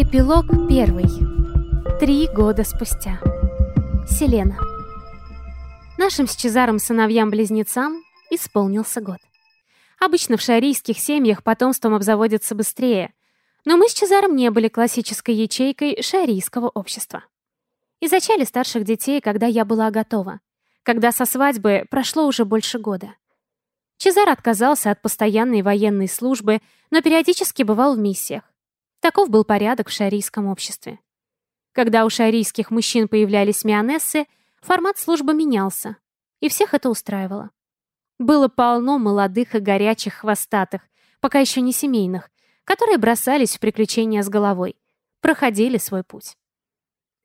Эпилог первый. Три года спустя. Селена. Нашим с Чезаром сыновьям-близнецам исполнился год. Обычно в шарийских семьях потомством обзаводятся быстрее, но мы с Чезаром не были классической ячейкой шарийского общества. И зачали старших детей, когда я была готова, когда со свадьбы прошло уже больше года. Чезар отказался от постоянной военной службы, но периодически бывал в миссиях. Таков был порядок в шарийском обществе. Когда у шарийских мужчин появлялись мионессы, формат службы менялся, и всех это устраивало. Было полно молодых и горячих хвостатых, пока еще не семейных, которые бросались в приключения с головой, проходили свой путь.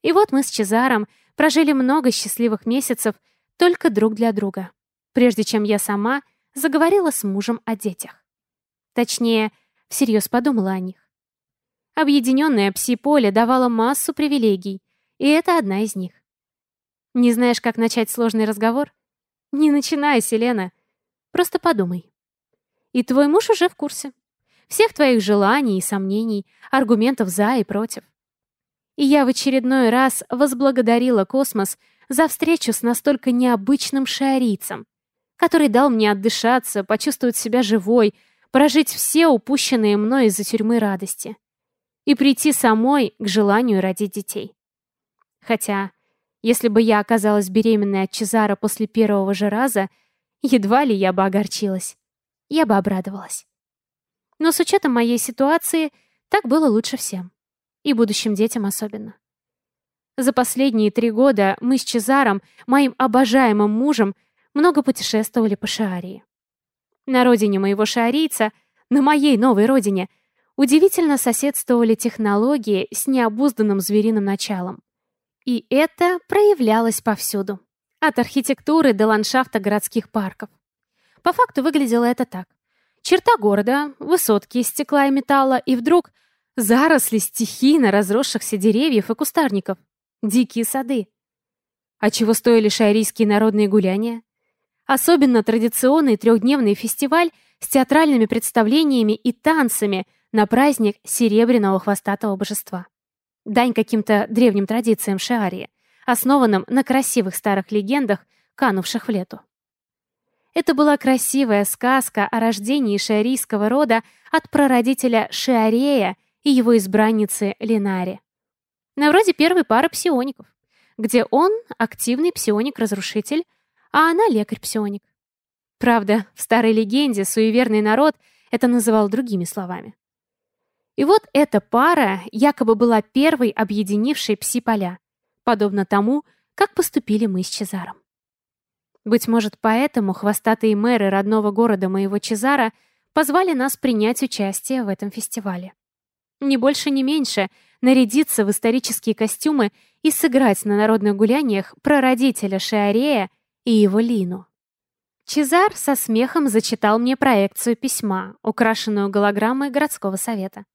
И вот мы с Чезаром прожили много счастливых месяцев только друг для друга, прежде чем я сама заговорила с мужем о детях. Точнее, всерьез подумала о них. Объединенное пси-поле давало массу привилегий, и это одна из них. Не знаешь, как начать сложный разговор? Не начинай, Селена. Просто подумай. И твой муж уже в курсе. Всех твоих желаний и сомнений, аргументов за и против. И я в очередной раз возблагодарила космос за встречу с настолько необычным шиарийцем, который дал мне отдышаться, почувствовать себя живой, прожить все упущенные мной из-за тюрьмы радости и прийти самой к желанию родить детей. Хотя, если бы я оказалась беременной от Чезара после первого же раза, едва ли я бы огорчилась. Я бы обрадовалась. Но с учетом моей ситуации, так было лучше всем. И будущим детям особенно. За последние три года мы с Чезаром, моим обожаемым мужем, много путешествовали по Шаарии. На родине моего шаарийца, на моей новой родине — удивительно соседствовали технологии с необузданным звериным началом. И это проявлялось повсюду. От архитектуры до ландшафта городских парков. По факту выглядело это так. Черта города, высотки из стекла и металла, и вдруг заросли стихийно разросшихся деревьев и кустарников. Дикие сады. А чего стоили шайрийские народные гуляния? Особенно традиционный трехдневный фестиваль с театральными представлениями и танцами – на праздник серебряного хвостатого божества. Дань каким-то древним традициям Шиарии, основанным на красивых старых легендах, канувших в лету. Это была красивая сказка о рождении шиарийского рода от прародителя Шиарея и его избранницы Линари. На вроде первой пары псиоников, где он активный псионик-разрушитель, а она лекарь-псионик. Правда, в старой легенде суеверный народ это называл другими словами. И вот эта пара якобы была первой объединившей пси-поля, подобно тому, как поступили мы с Чезаром. Быть может, поэтому хвостатые мэры родного города моего Чезара позвали нас принять участие в этом фестивале. Не больше, не меньше нарядиться в исторические костюмы и сыграть на народных гуляниях прародителя Шиарея и его Лину. Чезар со смехом зачитал мне проекцию письма, украшенную голограммой городского совета.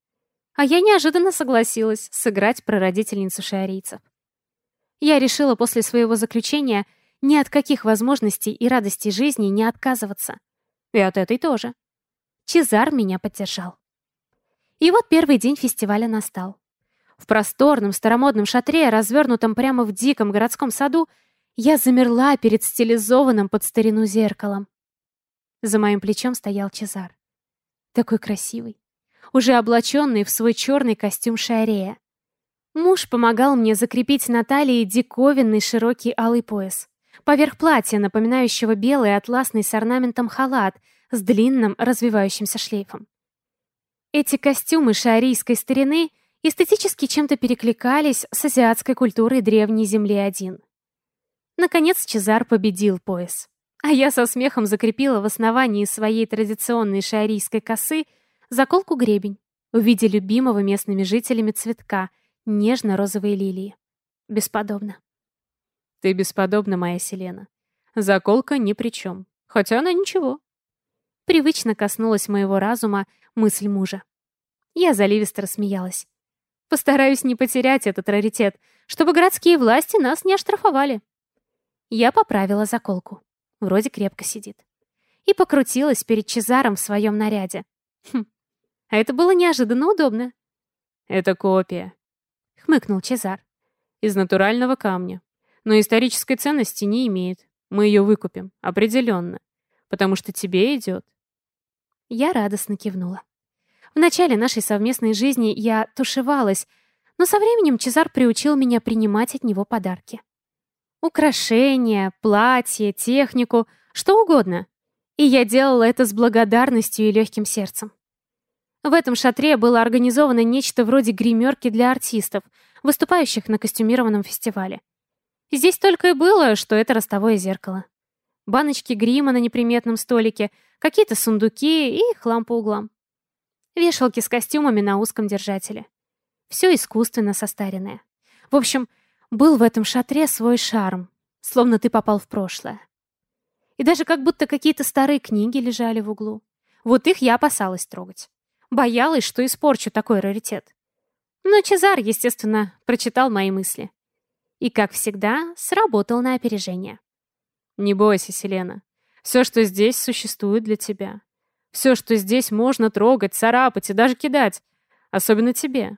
А я неожиданно согласилась сыграть прародительницу шиарийцев. Я решила после своего заключения ни от каких возможностей и радостей жизни не отказываться. И от этой тоже. Чезар меня поддержал. И вот первый день фестиваля настал. В просторном старомодном шатре, развернутом прямо в диком городском саду, я замерла перед стилизованным под старину зеркалом. За моим плечом стоял Чезар. Такой красивый, уже облаченный в свой черный костюм шарея. Муж помогал мне закрепить на талии диковинный широкий алый пояс. Поверх платья, напоминающего белый атласный с орнаментом халат с длинным развивающимся шлейфом. Эти костюмы шаарийской старины эстетически чем-то перекликались с азиатской культурой древней Земли-1. Наконец Чезар победил пояс. А я со смехом закрепила в основании своей традиционной шаарийской косы Заколку-гребень в виде любимого местными жителями цветка, нежно-розовые лилии. Бесподобно. Ты бесподобна, моя Селена. Заколка ни при чем. Хотя она ничего. Привычно коснулась моего разума мысль мужа. Я заливисто рассмеялась. Постараюсь не потерять этот раритет, чтобы городские власти нас не оштрафовали. Я поправила заколку. Вроде крепко сидит. И покрутилась перед Чезаром в своем наряде. Хм, а это было неожиданно удобно. Это копия. Хмыкнул Чезар. Из натурального камня. Но исторической ценности не имеет. Мы ее выкупим. Определенно. Потому что тебе идет. Я радостно кивнула. В начале нашей совместной жизни я тушевалась, но со временем Чезар приучил меня принимать от него подарки. Украшения, платье, технику, что угодно. И я делала это с благодарностью и легким сердцем. В этом шатре было организовано нечто вроде гримерки для артистов, выступающих на костюмированном фестивале. Здесь только и было, что это ростовое зеркало. Баночки грима на неприметном столике, какие-то сундуки и хлам по углам. Вешалки с костюмами на узком держателе. Все искусственно состаренное. В общем, был в этом шатре свой шарм, словно ты попал в прошлое. И даже как будто какие-то старые книги лежали в углу. Вот их я опасалась трогать. Боялась, что испорчу такой раритет. Но Чезар, естественно, прочитал мои мысли. И, как всегда, сработал на опережение. «Не бойся, Селена. Все, что здесь, существует для тебя. Все, что здесь можно трогать, царапать и даже кидать. Особенно тебе.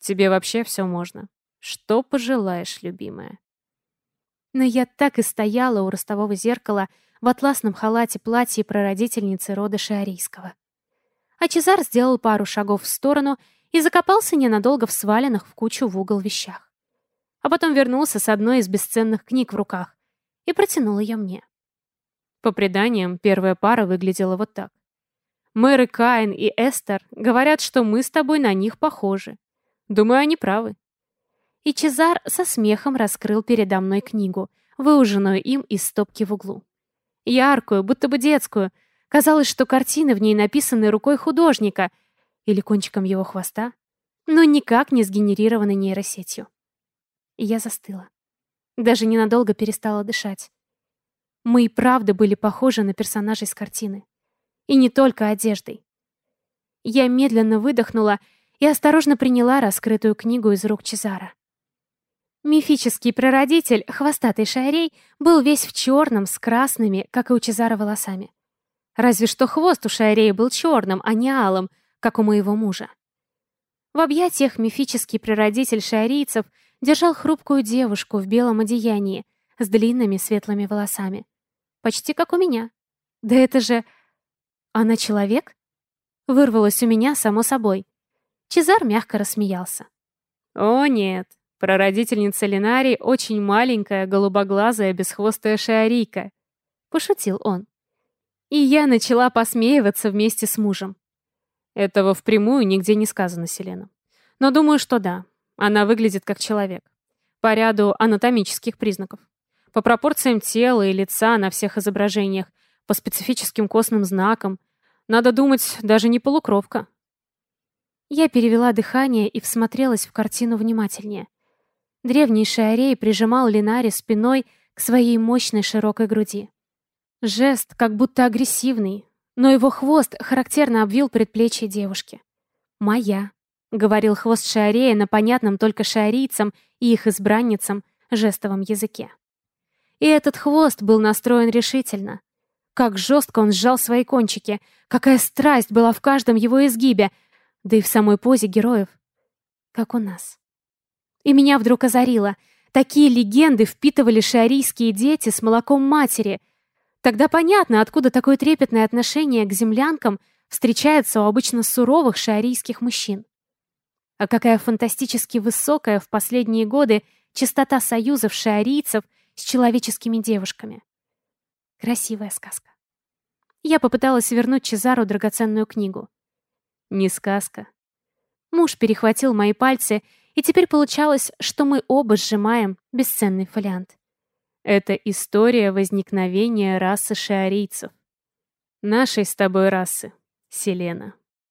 Тебе вообще все можно. Что пожелаешь, любимая?» Но я так и стояла у ростового зеркала в атласном халате платье прародительницы рода Шиарийского. А Чезар сделал пару шагов в сторону и закопался ненадолго в сваленных в кучу в угол вещах. А потом вернулся с одной из бесценных книг в руках и протянул ее мне. По преданиям, первая пара выглядела вот так. Мэры Каин и Эстер говорят, что мы с тобой на них похожи. Думаю, они правы. И Чезар со смехом раскрыл передо мной книгу, выуженную им из стопки в углу. Яркую, будто бы детскую. Казалось, что картины в ней написаны рукой художника или кончиком его хвоста, но никак не сгенерированы нейросетью. И я застыла. Даже ненадолго перестала дышать. Мы и правда были похожи на персонажей с картины. И не только одеждой. Я медленно выдохнула и осторожно приняла раскрытую книгу из рук Чезара. Мифический прародитель, хвостатый шарей, был весь в черном с красными, как и у Чезара, волосами. Разве что хвост у шарея был черным, а не алым, как у моего мужа. В объятиях мифический прародитель шарийцев держал хрупкую девушку в белом одеянии с длинными светлыми волосами. Почти как у меня. Да это же... Она человек? Вырвалось у меня само собой. Чезар мягко рассмеялся. «О, нет. Прародительница Линарий очень маленькая, голубоглазая, бесхвостая шиарийка», — пошутил он. И я начала посмеиваться вместе с мужем. Этого впрямую нигде не сказано, Селена. Но думаю, что да. Она выглядит как человек. По ряду анатомических признаков. По пропорциям тела и лица на всех изображениях, по специфическим костным знакам. Надо думать, даже не полукровка. Я перевела дыхание и всмотрелась в картину внимательнее. Древний Шиарей прижимал Линари спиной к своей мощной широкой груди. Жест как будто агрессивный, но его хвост характерно обвил предплечье девушки. «Моя», — говорил хвост Шиарея на понятном только шиарийцам и их избранницам жестовом языке. И этот хвост был настроен решительно. Как жестко он сжал свои кончики, какая страсть была в каждом его изгибе — да и в самой позе героев, как у нас. И меня вдруг озарило. Такие легенды впитывали шиарийские дети с молоком матери. Тогда понятно, откуда такое трепетное отношение к землянкам встречается у обычно суровых шиарийских мужчин. А какая фантастически высокая в последние годы частота союзов шиарийцев с человеческими девушками. Красивая сказка. Я попыталась вернуть Чезару драгоценную книгу. Не сказка. Муж перехватил мои пальцы, и теперь получалось, что мы оба сжимаем бесценный фолиант. Это история возникновения расы шиарийцев. Нашей с тобой расы, Селена.